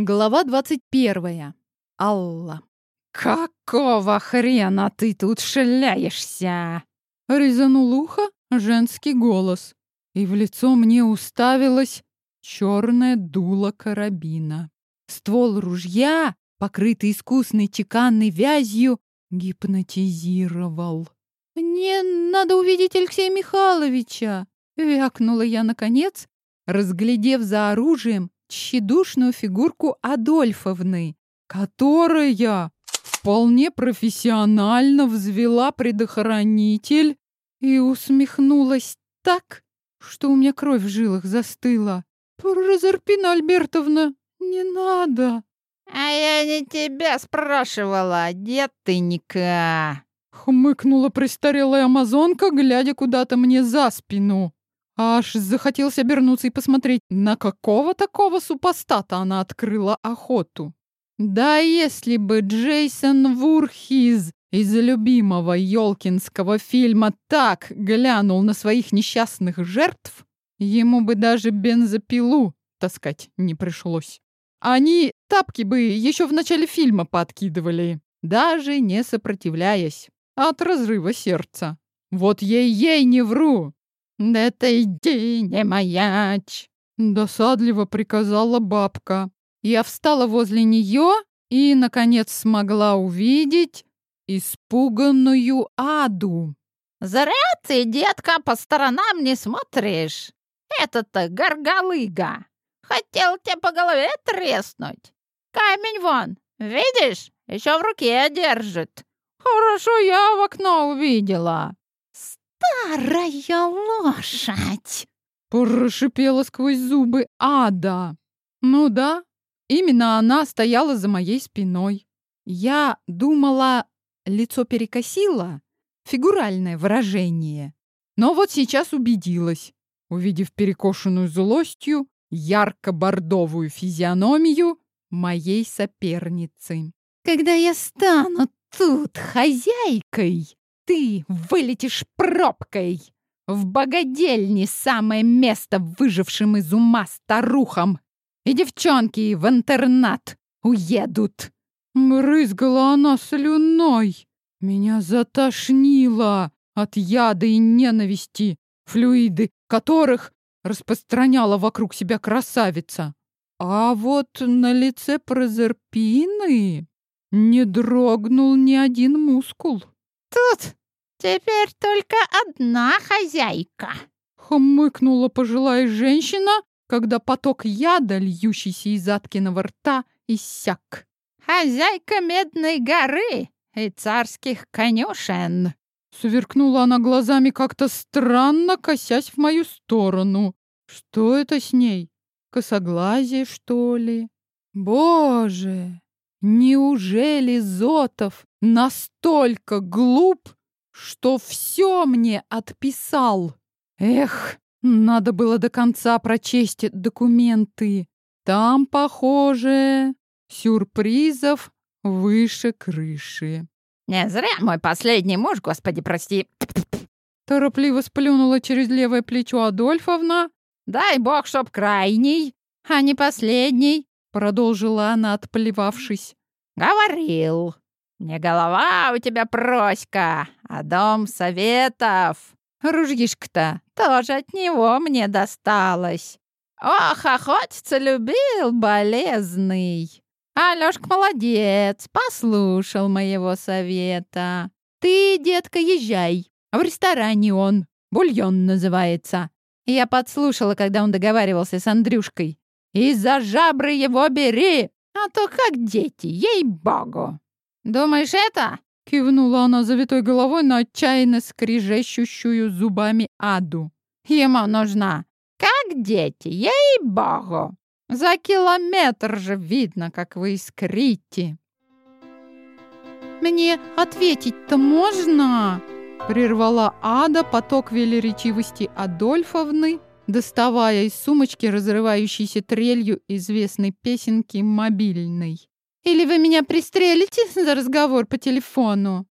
Глава 21. Алла. «Какого хрена ты тут шляешься?» Резанул ухо женский голос, и в лицо мне уставилось черное дуло карабина. Ствол ружья, покрытый искусной чеканной вязью, гипнотизировал. «Мне надо увидеть Алексея Михайловича!» — вякнула я наконец, разглядев за оружием тщедушную фигурку Адольфовны, которая вполне профессионально взвела предохранитель и усмехнулась так, что у меня кровь в жилах застыла. «Прозерпина Альбертовна, не надо!» «А я не тебя спрашивала, детынька!» Хмыкнула престарелая амазонка, глядя куда-то мне за спину. Аж захотелось обернуться и посмотреть, на какого такого супостата она открыла охоту. Да если бы Джейсон Вурхиз из любимого Ёлкинского фильма так глянул на своих несчастных жертв, ему бы даже бензопилу таскать не пришлось. Они тапки бы еще в начале фильма подкидывали, даже не сопротивляясь от разрыва сердца. Вот ей-ей не вру, «Да ты иди, не маячь!» Досадливо приказала бабка. Я встала возле нее и, наконец, смогла увидеть испуганную Аду. «Зря ты, детка, по сторонам не смотришь. Это-то горгалыга. Хотел тебя по голове треснуть. Камень вон, видишь, еще в руке держит. Хорошо я в окно увидела старая лошадь!» Прошипела сквозь зубы ада. Ну да, именно она стояла за моей спиной. Я думала, лицо перекосило, фигуральное выражение. Но вот сейчас убедилась, увидев перекошенную злостью ярко-бордовую физиономию моей соперницы. «Когда я стану тут хозяйкой, ты вылетишь пробкой. В богадельне самое место выжившим из ума старухам. И девчонки в интернат уедут. Брызгала она слюной. Меня затошнило от яда и ненависти, флюиды которых распространяла вокруг себя красавица. А вот на лице Прозерпины не дрогнул ни один мускул. «Тут «Теперь только одна хозяйка!» Хмыкнула пожилая женщина, когда поток яда, льющийся из Аткиного рта, иссяк. «Хозяйка Медной горы и царских конюшен!» Сверкнула она глазами как-то странно, косясь в мою сторону. «Что это с ней? Косоглазие, что ли?» «Боже! Неужели Зотов настолько глуп, что все мне отписал. Эх, надо было до конца прочесть документы. Там, похоже, сюрпризов выше крыши. Не зря мой последний муж, господи, прости. Торопливо сплюнула через левое плечо Адольфовна. Дай бог, чтоб крайний, а не последний, продолжила она, отплевавшись. Говорил, не голова у тебя проська, а дом советов. Ружьишко-то тоже от него мне досталось. Ох, охотиться любил болезный. Алёшка молодец, послушал моего совета. Ты, детка, езжай. В ресторане он. Бульон называется. Я подслушала, когда он договаривался с Андрюшкой. И за жабры его бери, а то как дети, ей-богу. «Думаешь, это?» — кивнула она завитой головой на отчаянно скрижещущую зубами Аду. «Ему нужна, как дети, ей-богу! За километр же видно, как вы искрите!» «Мне ответить-то можно?» — прервала Ада поток велеречивости Адольфовны, доставая из сумочки разрывающейся трелью известной песенки мобильной. Или вы меня пристрелите за разговор по телефону?»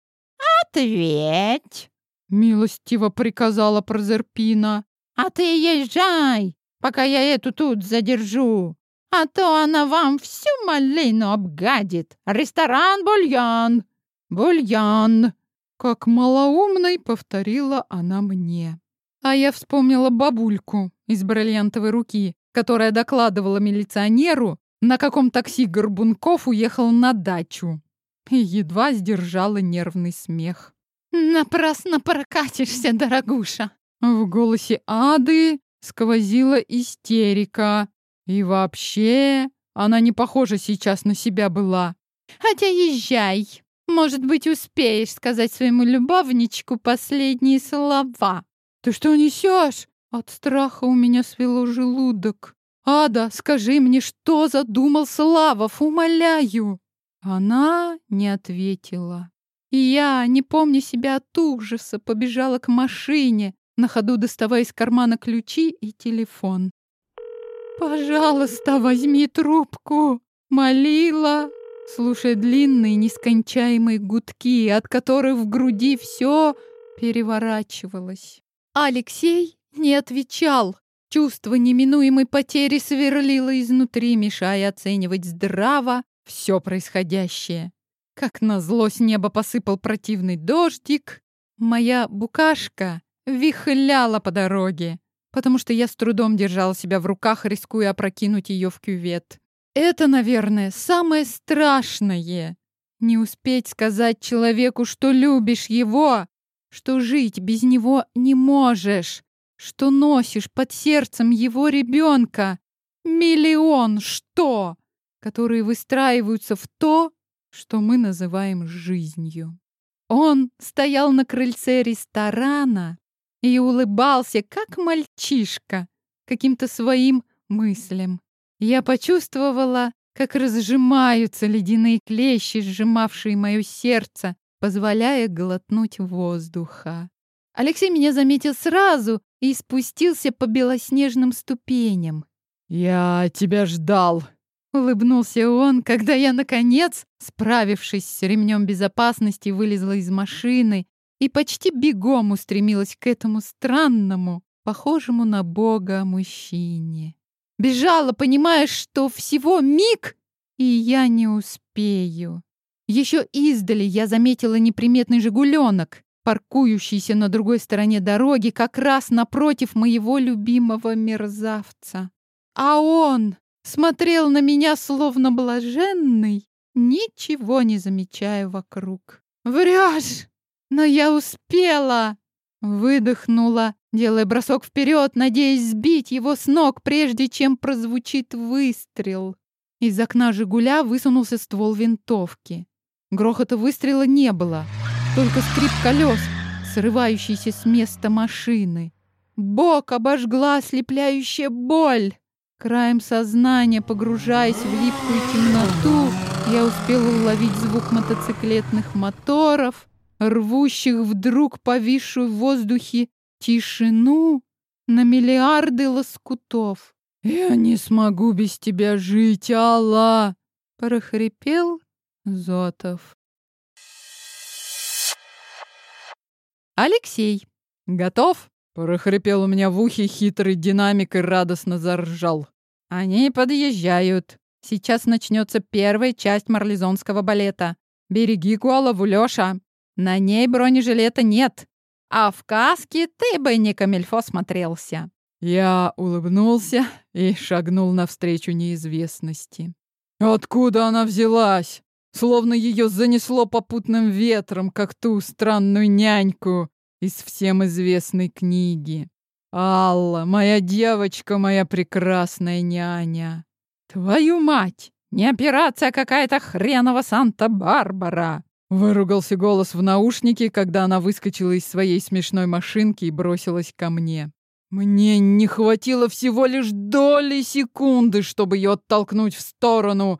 «Ответь!» — милостиво приказала Прозерпина. «А ты езжай, пока я эту тут задержу. а то она вам всю малину обгадит. Ресторан Бульон. Бульон. Как малоумной повторила она мне. А я вспомнила бабульку из бриллиантовой руки, которая докладывала милиционеру, на каком такси Горбунков уехал на дачу. И едва сдержала нервный смех. «Напрасно прокатишься, дорогуша!» В голосе Ады сквозила истерика. И вообще, она не похожа сейчас на себя была. «Хотя езжай. Может быть, успеешь сказать своему любовничку последние слова». «Ты что несешь?» От страха у меня свело желудок. «Ада, скажи мне, что задумал Славов, умоляю!» Она не ответила. И я, не помня себя от ужаса, побежала к машине, на ходу доставая из кармана ключи и телефон. «Пожалуйста, возьми трубку!» Молила, слушая длинные нескончаемые гудки, от которых в груди все переворачивалось. Алексей не отвечал. Чувство неминуемой потери сверлило изнутри, мешая оценивать здраво все происходящее. Как назло с неба посыпал противный дождик, моя букашка вихляла по дороге, потому что я с трудом держала себя в руках, рискуя опрокинуть ее в кювет. Это, наверное, самое страшное. Не успеть сказать человеку, что любишь его, что жить без него не можешь, что носишь под сердцем его ребенка. Миллион что, которые выстраиваются в то, что мы называем жизнью. Он стоял на крыльце ресторана и улыбался, как мальчишка, каким-то своим мыслям. Я почувствовала, как разжимаются ледяные клещи, сжимавшие мое сердце, позволяя глотнуть воздуха. Алексей меня заметил сразу и спустился по белоснежным ступеням. «Я тебя ждал!» Улыбнулся он, когда я, наконец, справившись с ремнем безопасности, вылезла из машины и почти бегом устремилась к этому странному, похожему на Бога мужчине. Бежала, понимая, что всего миг, и я не успею. Еще издали я заметила неприметный «Жигуленок», паркующийся на другой стороне дороги, как раз напротив моего любимого мерзавца. А он смотрел на меня словно блаженный, ничего не замечая вокруг. «Врешь! Но я успела!» Выдохнула, делая бросок вперед, надеясь сбить его с ног, прежде чем прозвучит выстрел. Из окна «Жигуля» высунулся ствол винтовки. Грохота выстрела не было, только скрип колес, срывающийся с места машины. Бок обожгла ослепляющая боль. Краем сознания, погружаясь в липкую темноту, я успела уловить звук мотоциклетных моторов, рвущих вдруг повисшую в воздухе тишину на миллиарды лоскутов. «Я не смогу без тебя жить, Алла!» — прохрипел Зотов. Алексей, готов? Прохрипел у меня в ухе хитрый динамик и радостно заржал. Они подъезжают. Сейчас начнется первая часть марлезонского балета. Береги голову, Лёша. На ней бронежилета нет. А в каске ты бы не камельфо смотрелся. Я улыбнулся и шагнул навстречу неизвестности. Откуда она взялась? Словно ее занесло попутным ветром, как ту странную няньку, из всем известной книги. Алла, моя девочка, моя прекрасная няня. Твою мать! Не операция какая-то хренова Санта-Барбара! Выругался голос в наушнике, когда она выскочила из своей смешной машинки и бросилась ко мне. Мне не хватило всего лишь доли секунды, чтобы ее оттолкнуть в сторону,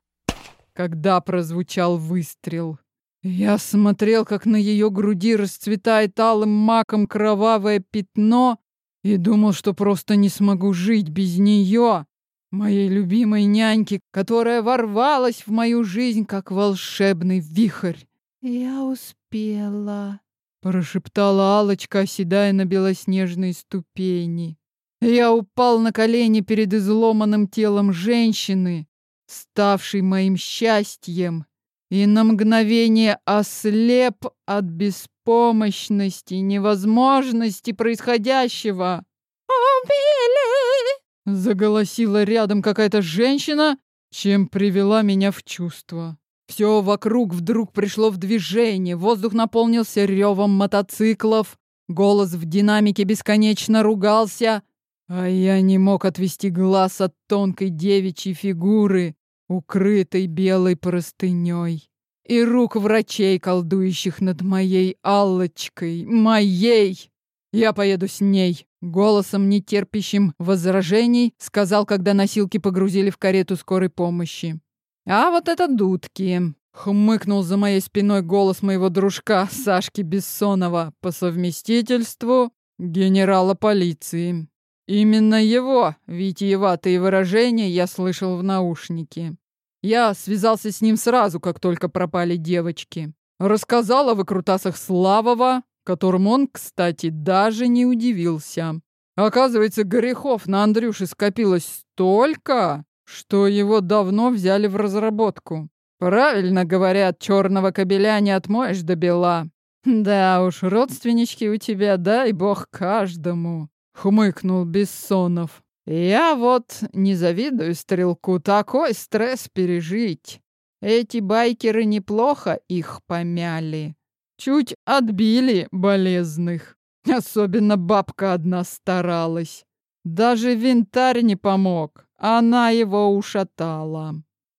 когда прозвучал выстрел. Я смотрел, как на ее груди расцветает алым маком кровавое пятно, и думал, что просто не смогу жить без нее, моей любимой няньки, которая ворвалась в мою жизнь, как волшебный вихрь. «Я успела», — прошептала алочка оседая на белоснежные ступени. Я упал на колени перед изломанным телом женщины, ставшей моим счастьем, и на мгновение ослеп от беспомощности, невозможности происходящего. «Убили!» — заголосила рядом какая-то женщина, чем привела меня в чувство. Все вокруг вдруг пришло в движение, воздух наполнился ревом мотоциклов, голос в динамике бесконечно ругался, а я не мог отвести глаз от тонкой девичьей фигуры, укрытой белой простыней, и рук врачей, колдующих над моей Аллочкой, моей. Я поеду с ней, голосом нетерпящим возражений, сказал, когда носилки погрузили в карету скорой помощи. А вот это дудки. Хмыкнул за моей спиной голос моего дружка Сашки Бессонова по совместительству генерала полиции. Именно его витиеватые выражения я слышал в наушнике. Я связался с ним сразу, как только пропали девочки. Рассказал о выкрутасах Славова, которым он, кстати, даже не удивился. Оказывается, грехов на Андрюше скопилось столько, что его давно взяли в разработку. Правильно говорят, черного кобеля не отмоешь до бела. Да уж, родственнички у тебя, дай бог каждому, хмыкнул Бессонов. Я вот не завидую стрелку такой стресс пережить. Эти байкеры неплохо их помяли. Чуть отбили болезных. Особенно бабка одна старалась. Даже винтарь не помог. Она его ушатала.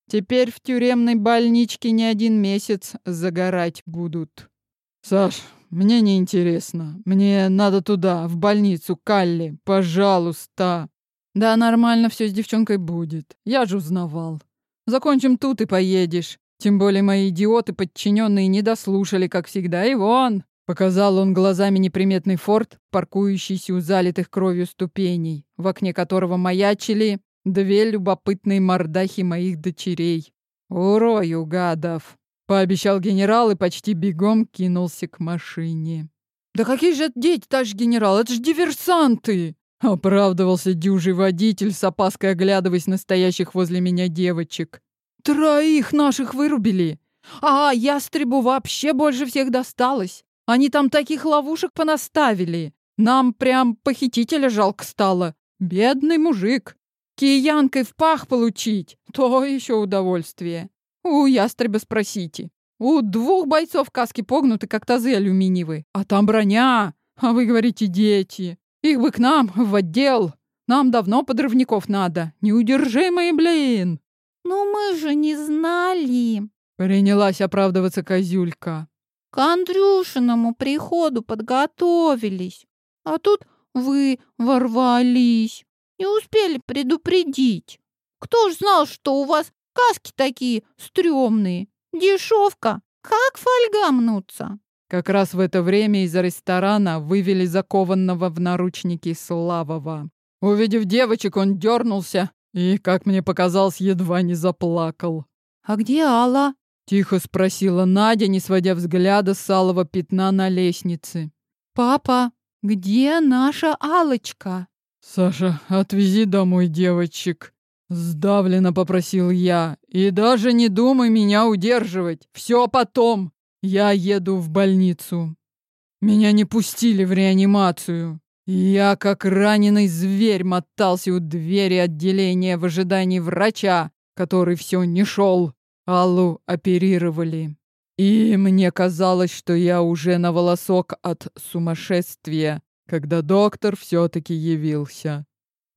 Теперь в тюремной больничке не один месяц загорать будут. Саш, мне не интересно. Мне надо туда, в больницу, Калли, пожалуйста. Да нормально все с девчонкой будет. Я же узнавал. Закончим тут и поедешь. Тем более мои идиоты подчиненные не дослушали, как всегда, и вон. Показал он глазами неприметный форт, паркующийся у залитых кровью ступеней, в окне которого маячили Две любопытные мордахи моих дочерей. Урою, гадов!» — пообещал генерал и почти бегом кинулся к машине. «Да какие же это дети, товарищ генерал? Это ж диверсанты!» — оправдывался дюжий водитель, с опаской оглядываясь на стоящих возле меня девочек. «Троих наших вырубили! А ястребу вообще больше всех досталось! Они там таких ловушек понаставили! Нам прям похитителя жалко стало! Бедный мужик!» Киянкой в пах получить — то еще удовольствие. У ястреба спросите. У двух бойцов каски погнуты, как тазы алюминиевые. А там броня. А вы говорите, дети. Их бы к нам, в отдел. Нам давно подрывников надо. Неудержимые, блин. Ну мы же не знали. Принялась оправдываться козюлька. К Андрюшиному приходу подготовились. А тут вы ворвались. Не успели предупредить. Кто ж знал, что у вас каски такие стрёмные? Дешевка, как фольга мнутся. Как раз в это время из ресторана вывели закованного в наручники Славова. Увидев девочек, он дернулся и, как мне показалось, едва не заплакал. «А где Алла?» — тихо спросила Надя, не сводя взгляда с алого пятна на лестнице. «Папа, где наша Алочка?» «Саша, отвези домой девочек», — сдавленно попросил я. «И даже не думай меня удерживать. Все потом. Я еду в больницу. Меня не пустили в реанимацию. Я, как раненый зверь, мотался у двери отделения в ожидании врача, который все не шел. Аллу оперировали. И мне казалось, что я уже на волосок от сумасшествия когда доктор все-таки явился.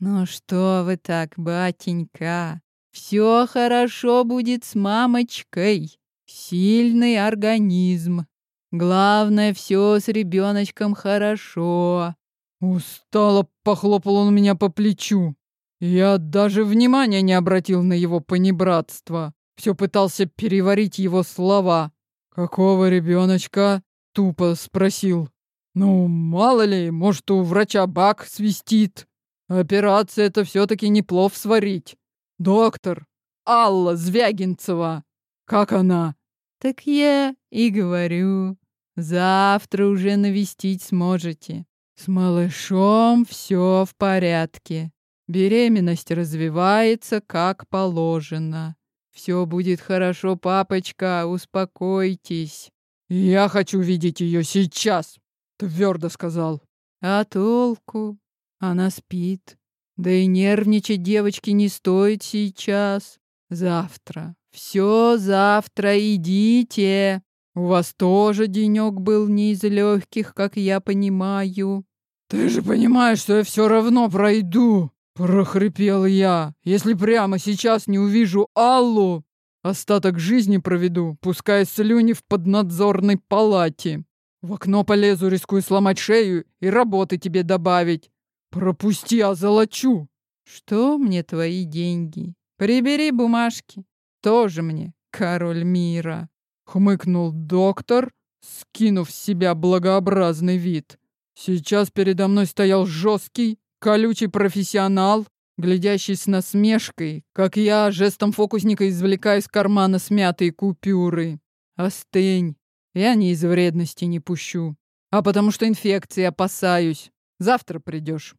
«Ну что вы так, батенька? Все хорошо будет с мамочкой. Сильный организм. Главное, все с ребеночком хорошо». Устало похлопал он меня по плечу. Я даже внимания не обратил на его понебратство. Все пытался переварить его слова. «Какого ребеночка?» — тупо спросил. Ну, мало ли, может, у врача бак свистит. Операция это все-таки не плов сварить. Доктор, Алла Звягинцева, как она? Так я и говорю, завтра уже навестить сможете. С малышом все в порядке. Беременность развивается как положено. Все будет хорошо, папочка, успокойтесь. Я хочу видеть ее сейчас, твердо сказал. А толку? Она спит. Да и нервничать девочки не стоит сейчас. Завтра. Все завтра идите. У вас тоже денек был не из легких, как я понимаю. Ты же понимаешь, что я все равно пройду, прохрипел я. Если прямо сейчас не увижу Аллу, остаток жизни проведу, пускай слюни в поднадзорной палате. В окно полезу, рискую сломать шею и работы тебе добавить. Пропусти, а золочу. Что мне твои деньги? Прибери бумажки. Тоже мне король мира. Хмыкнул доктор, скинув с себя благообразный вид. Сейчас передо мной стоял жесткий, колючий профессионал, глядящий с насмешкой, как я жестом фокусника извлекаю из кармана смятые купюры. Остынь. Я не из вредности не пущу, а потому что инфекции опасаюсь. Завтра придешь.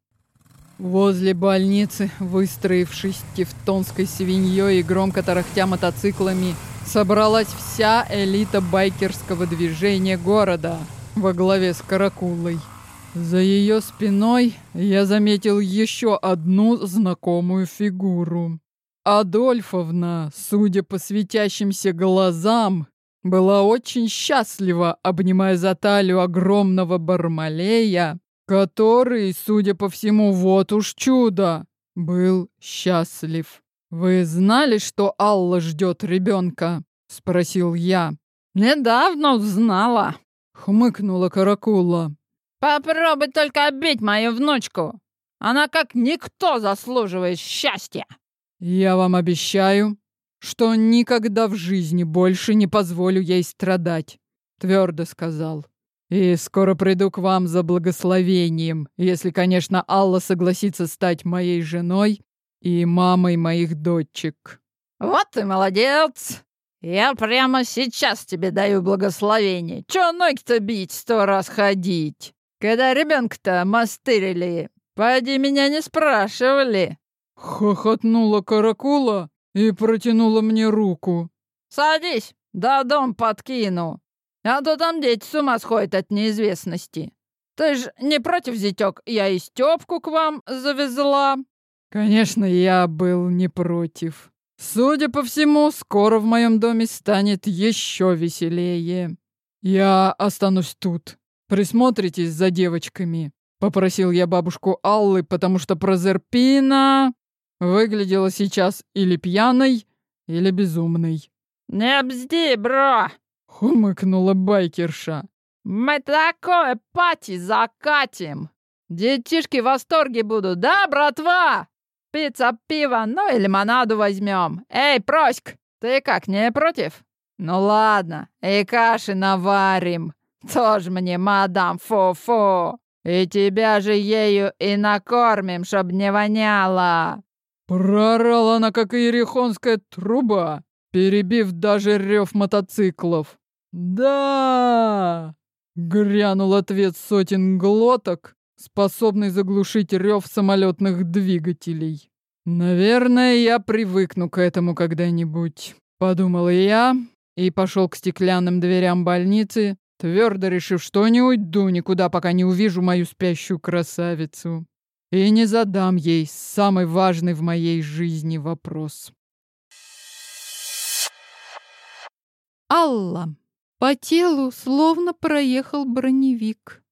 Возле больницы, выстроившись тевтонской свиньей и громко тарахтя мотоциклами, собралась вся элита байкерского движения города во главе с Каракулой. За ее спиной я заметил еще одну знакомую фигуру. Адольфовна, судя по светящимся глазам, была очень счастлива, обнимая за талию огромного бармалея, который, судя по всему, вот уж чудо, был счастлив. «Вы знали, что Алла ждет ребенка?» — спросил я. «Недавно узнала», — хмыкнула Каракула. «Попробуй только обить мою внучку. Она как никто заслуживает счастья». «Я вам обещаю, что никогда в жизни больше не позволю ей страдать», — твердо сказал. И скоро приду к вам за благословением, если, конечно, Алла согласится стать моей женой и мамой моих дочек. Вот ты молодец! Я прямо сейчас тебе даю благословение. Чё ноги-то бить, сто раз ходить? Когда ребенка-то мастырили, поди меня не спрашивали. Хохотнула каракула и протянула мне руку. Садись, да дом подкину. А то там дети с ума сходят от неизвестности. Ты ж не против, зятёк, я и Стёпку к вам завезла?» Конечно, я был не против. Судя по всему, скоро в моем доме станет еще веселее. Я останусь тут. Присмотритесь за девочками. Попросил я бабушку Аллы, потому что Прозерпина выглядела сейчас или пьяной, или безумной. «Не бзди, бро!» Хмыкнула байкерша. «Мы такое пати закатим! Детишки в восторге будут, да, братва? Пицца, пиво, ну и лимонаду возьмем. Эй, Проськ, ты как, не против? Ну ладно, и каши наварим. Тоже мне, мадам, фу-фу. И тебя же ею и накормим, чтоб не воняло. Прорала она, как иерихонская труба, перебив даже рев мотоциклов. «Да!» — грянул ответ сотен глоток, способный заглушить рев самолетных двигателей. «Наверное, я привыкну к этому когда-нибудь», — подумал я и пошел к стеклянным дверям больницы, твердо решив, что не уйду никуда, пока не увижу мою спящую красавицу. И не задам ей самый важный в моей жизни вопрос. Алла. По телу словно проехал броневик.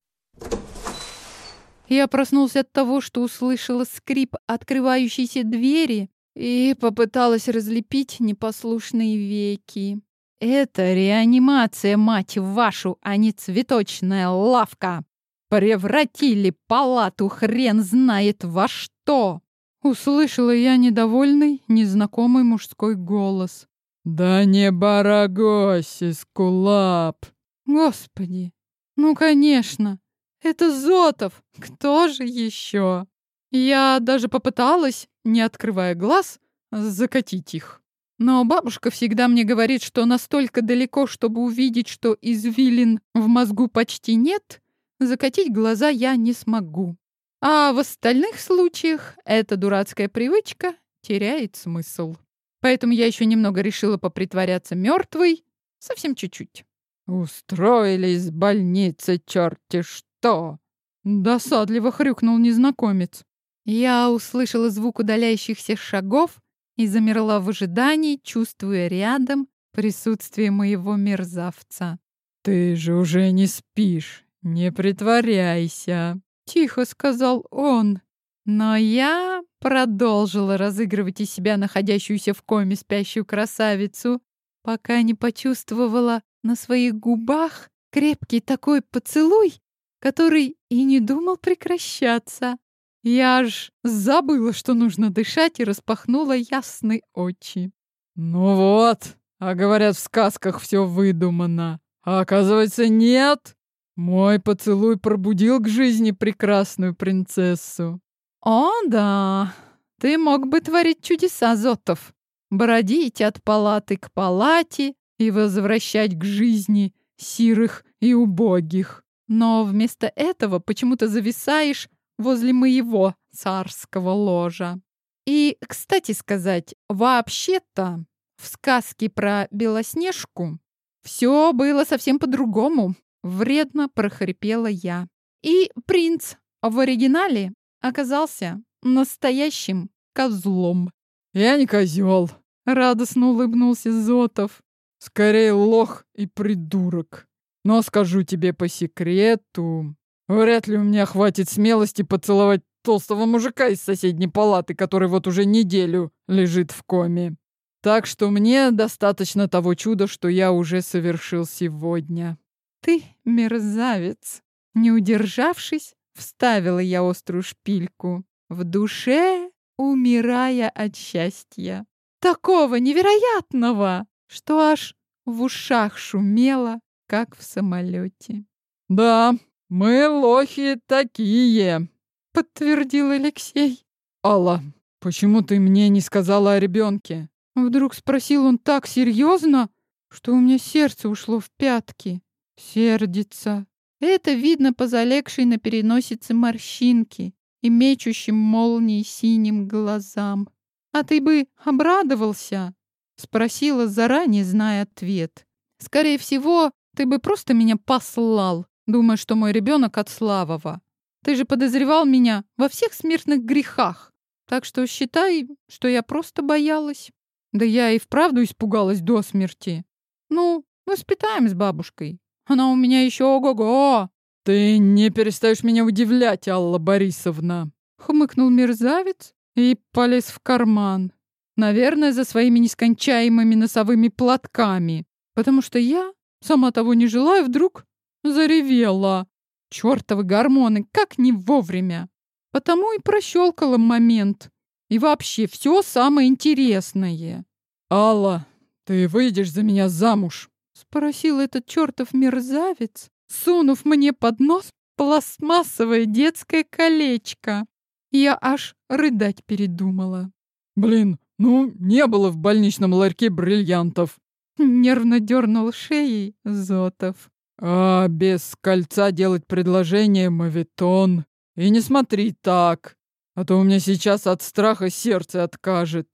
Я проснулся от того, что услышала скрип открывающейся двери и попыталась разлепить непослушные веки. Это реанимация, мать вашу, а не цветочная лавка. Превратили палату хрен знает во что. Услышала я недовольный, незнакомый мужской голос. «Да не барагось, Искулап!» «Господи! Ну, конечно! Это Зотов! Кто же еще?» Я даже попыталась, не открывая глаз, закатить их. Но бабушка всегда мне говорит, что настолько далеко, чтобы увидеть, что извилин в мозгу почти нет, закатить глаза я не смогу. А в остальных случаях эта дурацкая привычка теряет смысл. Поэтому я еще немного решила попритворяться мертвой, совсем чуть-чуть. «Устроились в больнице черти что!» Досадливо хрюкнул незнакомец. Я услышала звук удаляющихся шагов и замерла в ожидании, чувствуя рядом присутствие моего мерзавца. «Ты же уже не спишь, не притворяйся», — тихо сказал он. Но я продолжила разыгрывать из себя находящуюся в коме спящую красавицу, пока не почувствовала на своих губах крепкий такой поцелуй, который и не думал прекращаться. Я аж забыла, что нужно дышать, и распахнула ясные очи. «Ну вот, а говорят, в сказках все выдумано. А оказывается, нет. Мой поцелуй пробудил к жизни прекрасную принцессу». «О, да, ты мог бы творить чудеса, Зотов, бродить от палаты к палате и возвращать к жизни сирых и убогих. Но вместо этого почему-то зависаешь возле моего царского ложа. И, кстати сказать, вообще-то в сказке про Белоснежку все было совсем по-другому. Вредно прохрипела я. И принц в оригинале оказался настоящим козлом. «Я не козел», — радостно улыбнулся Зотов. «Скорее лох и придурок. Но скажу тебе по секрету, вряд ли у меня хватит смелости поцеловать толстого мужика из соседней палаты, который вот уже неделю лежит в коме. Так что мне достаточно того чуда, что я уже совершил сегодня». «Ты мерзавец!» Не удержавшись, вставила я острую шпильку. В душе умирая от счастья. Такого невероятного, что аж в ушах шумело, как в самолете. «Да, мы лохи такие», — подтвердил Алексей. «Алла, почему ты мне не сказала о ребенке? Вдруг спросил он так серьезно, что у меня сердце ушло в пятки. Сердится. Это видно по залегшей на переносице морщинке и мечущим молнией синим глазам. «А ты бы обрадовался?» — спросила, заранее зная ответ. «Скорее всего, ты бы просто меня послал, думая, что мой ребенок от Славова. Ты же подозревал меня во всех смертных грехах, так что считай, что я просто боялась». Да я и вправду испугалась до смерти. Ну, воспитаем с бабушкой. Она у меня еще ого-го. Ты не перестаешь меня удивлять, Алла Борисовна. Хмыкнул мерзавец и полез в карман. Наверное, за своими нескончаемыми носовыми платками. Потому что я, сама того не желая, вдруг заревела. Чёртовы гормоны, как не вовремя. Потому и прощелкала момент. И вообще все самое интересное. «Алла, ты выйдешь за меня замуж?» — спросил этот чертов мерзавец, сунув мне под нос пластмассовое детское колечко. Я аж рыдать передумала. «Блин, ну, не было в больничном ларьке бриллиантов!» Нервно дернул шеей Зотов. «А без кольца делать предложение мавитон. И не смотри так!» а то у меня сейчас от страха сердце откажет.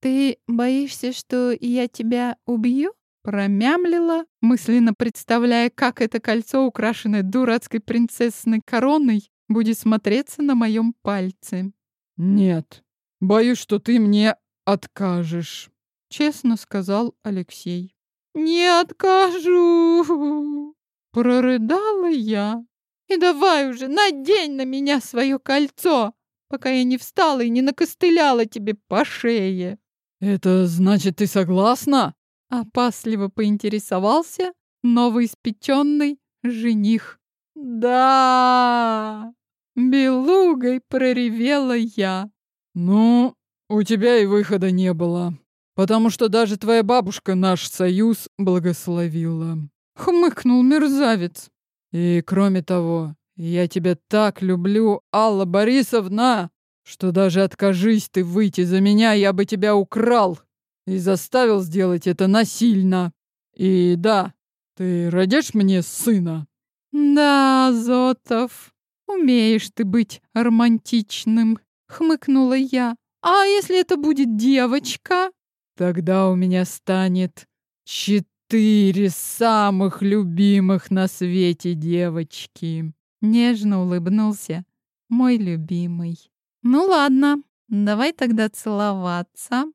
Ты боишься, что я тебя убью? Промямлила, мысленно представляя, как это кольцо, украшенное дурацкой принцессной короной, будет смотреться на моем пальце. Нет, боюсь, что ты мне откажешь, честно сказал Алексей. Не откажу, прорыдала я. И давай уже надень на меня свое кольцо пока я не встала и не накостыляла тебе по шее. Это значит, ты согласна? Опасливо поинтересовался новоиспеченный жених. Да! Белугой проревела я. Ну, у тебя и выхода не было, потому что даже твоя бабушка наш союз благословила. Хмыкнул мерзавец. И кроме того, я тебя так люблю, Алла Борисовна, что даже откажись ты выйти за меня, я бы тебя украл и заставил сделать это насильно. И да, ты родишь мне сына?» Да, Зотов, умеешь ты быть романтичным, хмыкнула я. А если это будет девочка? Тогда у меня станет четыре самых любимых на свете девочки. Нежно улыбнулся мой любимый. Ну ладно, давай тогда целоваться.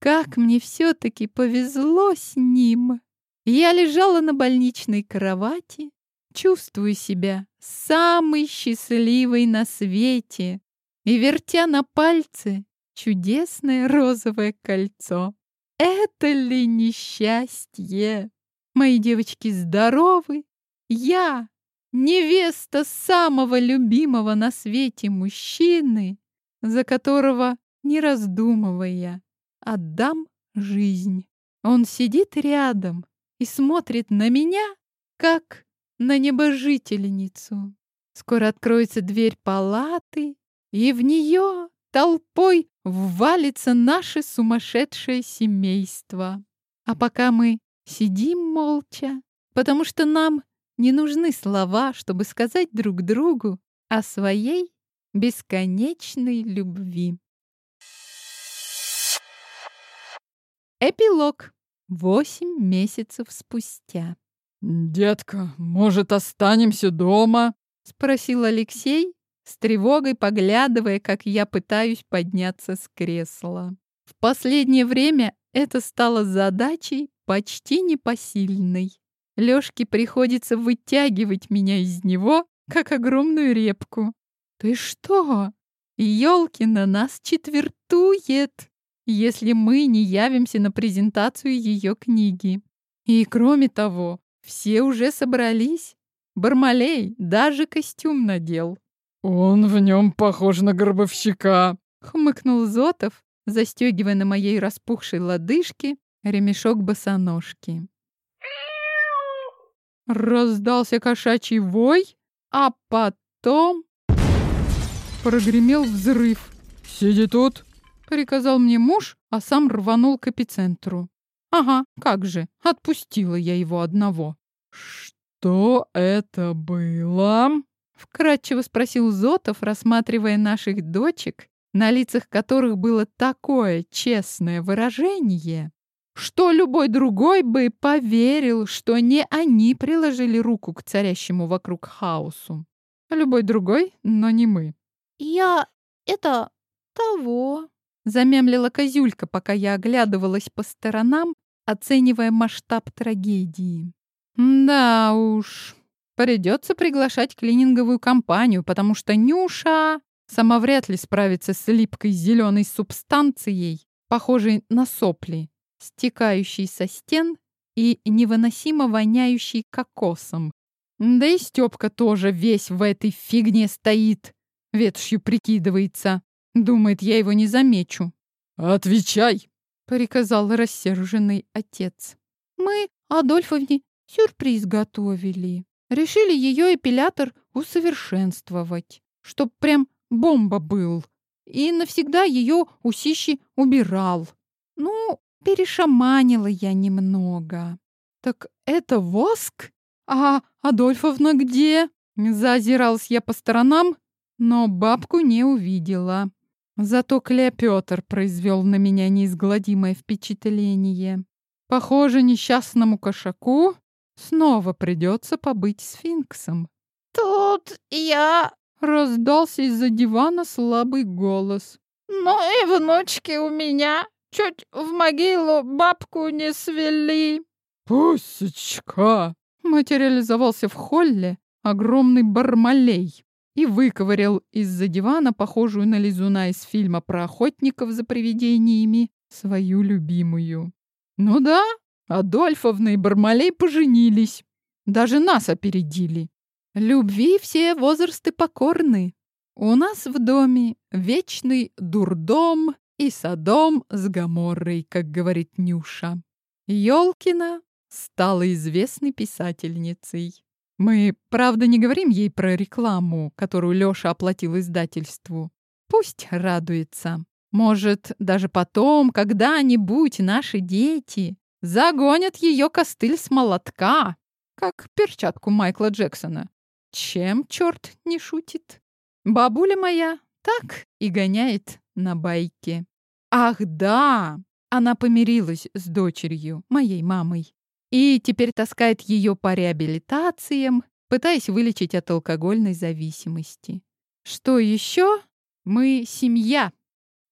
Как мне все-таки повезло с ним. Я лежала на больничной кровати, чувствую себя самой счастливой на свете и вертя на пальце чудесное розовое кольцо. Это ли несчастье? Мои девочки здоровы. Я, невеста самого любимого на свете мужчины, за которого, не раздумывая, отдам жизнь. Он сидит рядом и смотрит на меня, как на небожительницу. Скоро откроется дверь палаты, и в нее толпой ввалится наше сумасшедшее семейство. А пока мы сидим молча, потому что нам не нужны слова, чтобы сказать друг другу о своей бесконечной любви. Эпилог. Восемь месяцев спустя. «Детка, может, останемся дома?» — спросил Алексей, с тревогой поглядывая, как я пытаюсь подняться с кресла. В последнее время это стало задачей почти непосильной. Лёшке приходится вытягивать меня из него, как огромную репку. «Ты что? Ёлки на нас четвертует!» Если мы не явимся на презентацию ее книги. И кроме того, все уже собрались. Бармалей даже костюм надел. «Он в нем похож на гробовщика», — хмыкнул Зотов, застегивая на моей распухшей лодыжке ремешок босоножки. Раздался кошачий вой, а потом прогремел взрыв. «Сиди тут», приказал мне муж, а сам рванул к эпицентру. Ага, как же, отпустила я его одного. Что это было? Вкратчиво спросил Зотов, рассматривая наших дочек, на лицах которых было такое честное выражение, что любой другой бы поверил, что не они приложили руку к царящему вокруг хаосу. Любой другой, но не мы. «Я... это... того...» Замямлила козюлька, пока я оглядывалась по сторонам, оценивая масштаб трагедии. Да уж, придется приглашать клининговую компанию, потому что Нюша сама вряд ли справится с липкой зеленой субстанцией, похожей на сопли, стекающей со стен и невыносимо воняющей кокосом. Да и Степка тоже весь в этой фигне стоит, ветошью прикидывается. Думает, я его не замечу. «Отвечай!» — приказал рассерженный отец. «Мы Адольфовне сюрприз готовили. Решили ее эпилятор усовершенствовать, чтоб прям бомба был. И навсегда ее усищи убирал. Ну, перешаманила я немного. Так это воск? А Адольфовна где? Зазиралась я по сторонам, но бабку не увидела. Зато Клеопетр произвел на меня неизгладимое впечатление. Похоже, несчастному кошаку снова придется побыть сфинксом. «Тут я...» — раздался из-за дивана слабый голос. «Ну и внучки у меня чуть в могилу бабку не свели». «Пусечка!» — материализовался в холле огромный бармалей и выковырял из-за дивана, похожую на лизуна из фильма про охотников за привидениями, свою любимую. Ну да, Адольфовна и Бармалей поженились. Даже нас опередили. Любви все возрасты покорны. У нас в доме вечный дурдом и садом с Гаморрой, как говорит Нюша. Ёлкина стала известной писательницей. Мы, правда, не говорим ей про рекламу, которую Лёша оплатил издательству. Пусть радуется. Может, даже потом, когда-нибудь наши дети загонят её костыль с молотка, как перчатку Майкла Джексона. Чем черт не шутит? Бабуля моя так и гоняет на байке. Ах, да! Она помирилась с дочерью, моей мамой. И теперь таскает ее по реабилитациям, пытаясь вылечить от алкогольной зависимости. Что еще? Мы семья.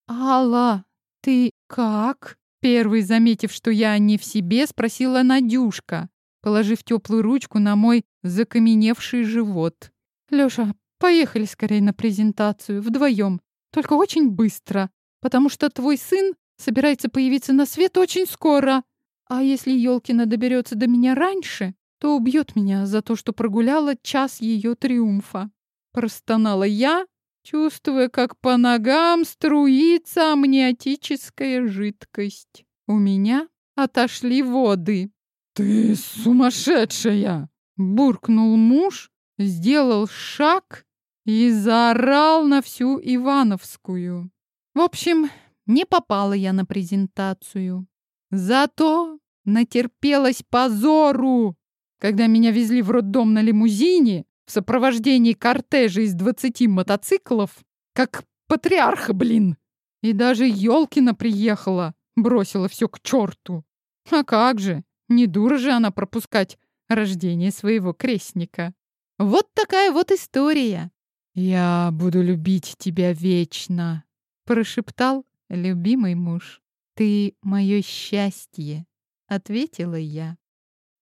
Алла, ты как? Первый, заметив, что я не в себе, спросила Надюшка, положив теплую ручку на мой закаменевший живот. Лёша, поехали скорее на презентацию, вдвоем. Только очень быстро, потому что твой сын собирается появиться на свет очень скоро. А если Ёлкина доберется до меня раньше, то убьет меня за то, что прогуляла час ее триумфа. Простонала я, чувствуя, как по ногам струится амниотическая жидкость. У меня отошли воды. «Ты сумасшедшая!» — буркнул муж, сделал шаг и заорал на всю Ивановскую. В общем, не попала я на презентацию. Зато натерпелась позору, когда меня везли в роддом на лимузине в сопровождении кортежа из двадцати мотоциклов, как патриарха, блин. И даже Ёлкина приехала, бросила все к черту. А как же, не дура же она пропускать рождение своего крестника. Вот такая вот история. «Я буду любить тебя вечно», — прошептал любимый муж. «Ты мое счастье», — ответила я.